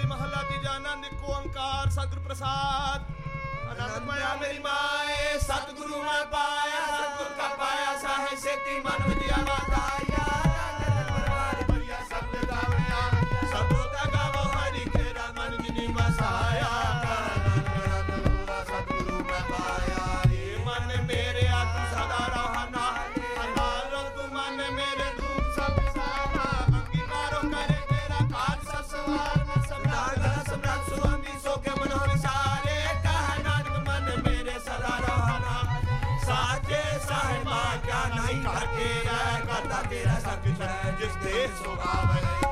ਹੋਲੀ ਮਹੱਲਾ ਤੀਜਾ ਆਨੰਦ ਇੱਕ ਓੰਕਾਰ ਸਤਿਗੁਰ ਪ੍ਰਸਾਦ। ਆਨੰਦ ਪਾਇਆ ਮੇਰੀ ਮਾਏ ਸਤਿਗੁਰੂ ਮੈਂ ਪਾਇਆ, ਸਤਿਗੁਰ ਕਾ ਪਾਇਆ, ਸਾਹੇ ਸੇਤੀ ਮਨ ਵਿੱਚ ਕਰਕੇ ਰਹਿ ਕਰਦਾ ਤੇਰਾ ਸੱਚ ਹੈ ਜਿਸ ਤੇ ਸੁਭਾਵ ਹੈ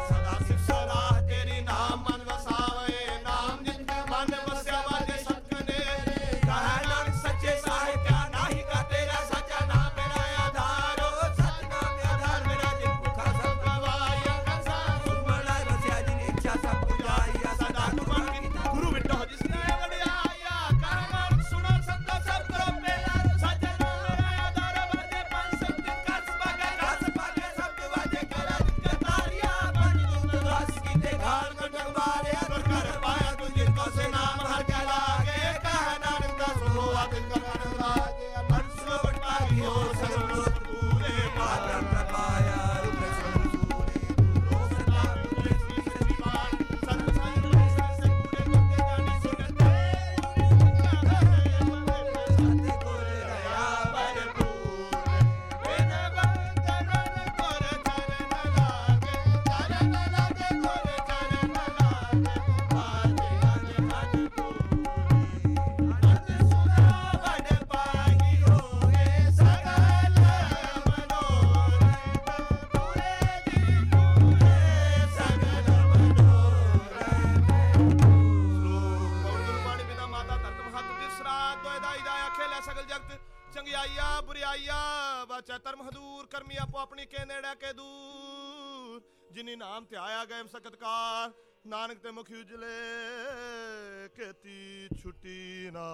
ਖੇ ਲੈ ਸਗਲ ਜਗਤ। ਚੰਗਿਆਈਆ, ਬੁਰਿਆਈਆ ਵਾਚੈ ਧਰਮ ਹਦੂਰ, ਕਰਮੀ ਆਪੋ ਆਪਣੀ ਕੇ ਨੇੜੇ ਕੇ ਦੂਰ। ਜਿਨੀ ਨਾਮ ਤੇ ਆਇਆ ਗਏ ਸਕਤਕਾਰ ਨਾਨਕ ਤੇ ਮੁਖ ਉਜਲੇ ਕੇਤੀ ਛੁੱਟੀ ਨਾ